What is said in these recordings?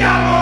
¡Brillamos!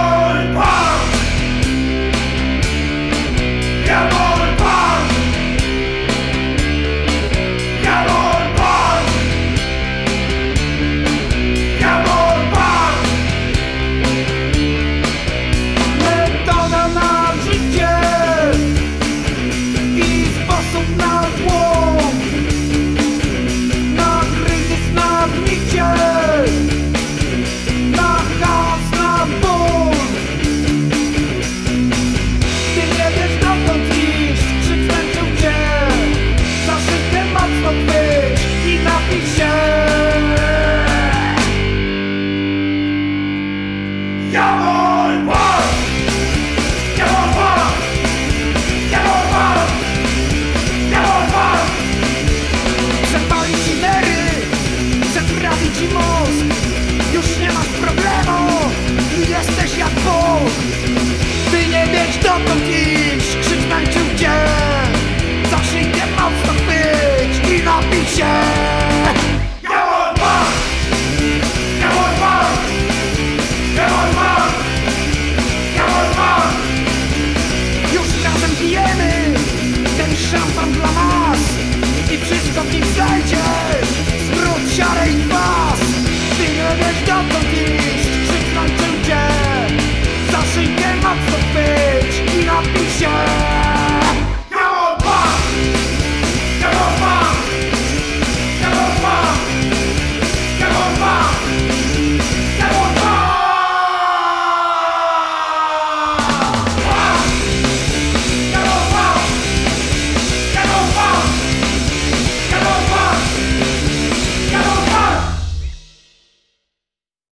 stop fucking!